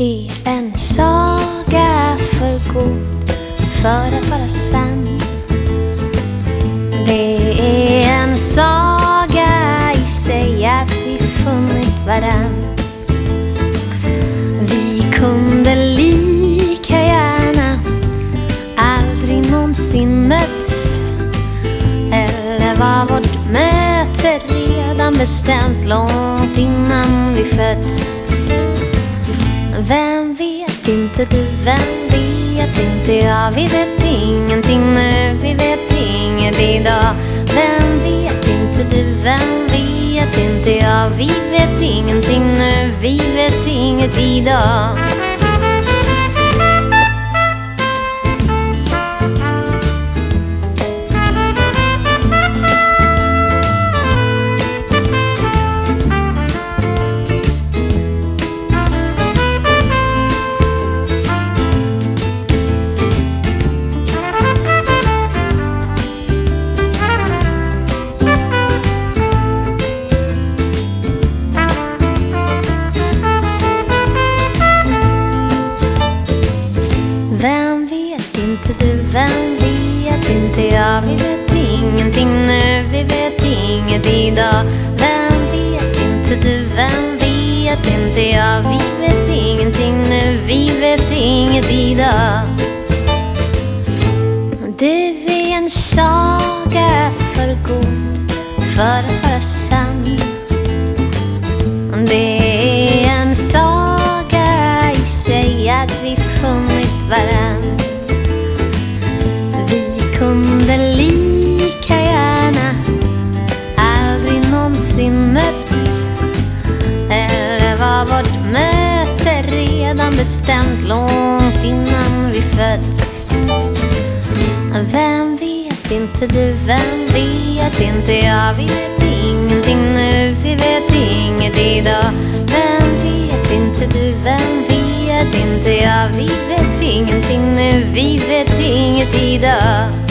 är en saga för god för att vara sann. Det är en saga i sig att vi funnit varann. Vi kunde lika gärna aldrig någonsin mötts. Eller var vårt möte redan bestämt långt innan vi fötts? Vem vet? Inte du, vem vet? Inte jag? Vi vet ingenting nu, vi vet inget idag. Vem vet? Inte du, vem vet? Inte jag? Vi vet ingenting nu, vi vet inget idag. Vi vet ingenting nu, vi vet inget idag. Vem vet inte du, vem vet inte jag? Vi vet ingenting nu, vi vet inget idag. Du är en saga för god för att vara kunde lika gärna aldrig någonsin mötts. Eller var vårt möte redan bestämt långt innan vi fötts. Vem vet inte du, vem vet inte jag? Vi vet ingenting nu, vi vet inget idag Vem vet inte du, vem vet inte jag? Vi vet ingenting nu, vi vet inget idag